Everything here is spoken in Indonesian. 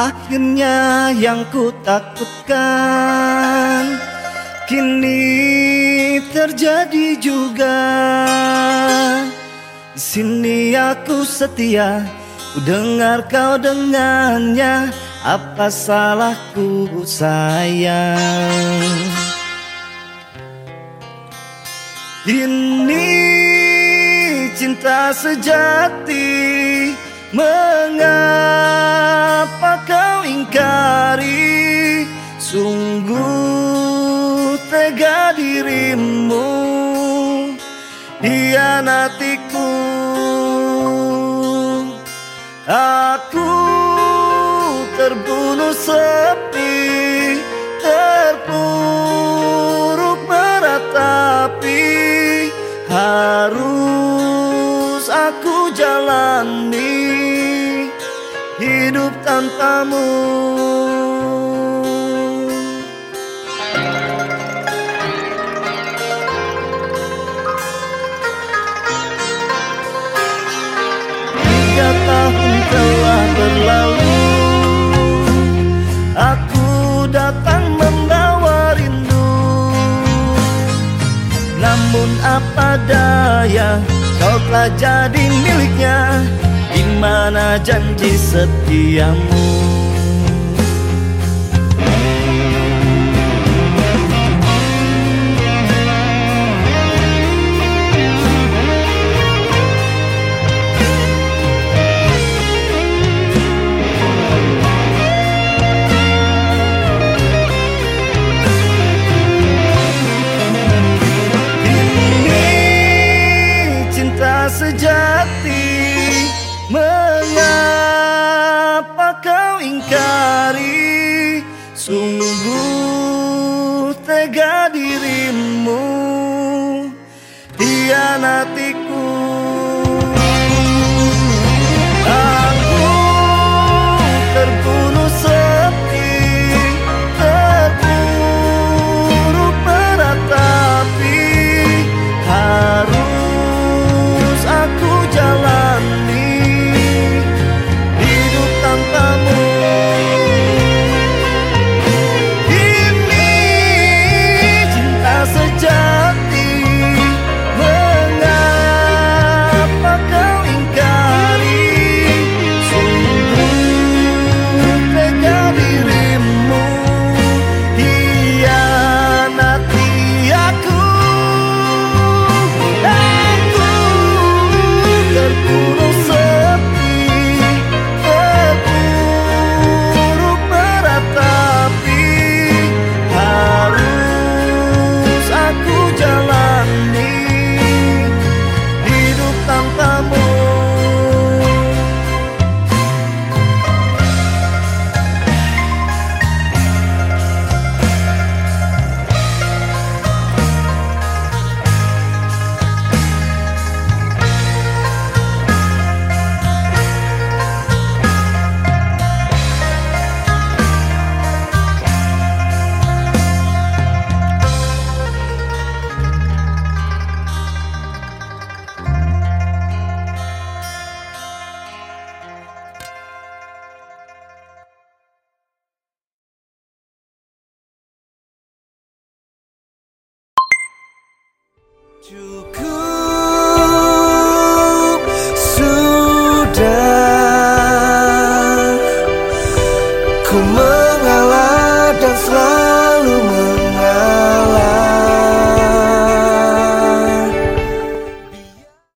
Akhirnya yang ku takutkan Kini terjadi juga. Di sini aku setia Ku dengar kau dengannya. Apa salahku sayang? Ini cinta sejati Mengapa Hianatiku Aku terbunuh sepi Terpuruk meratapi. Harus aku jalani hidup tanpamu tahun telah berlalu. Aku datang membawa rindu. Namun apa daya Kau telah jadi miliknya? Di mana janji setiamu sejati. Mengapa kau ingkari? Sungguh tega dirimu Cukup sudah ku mengalah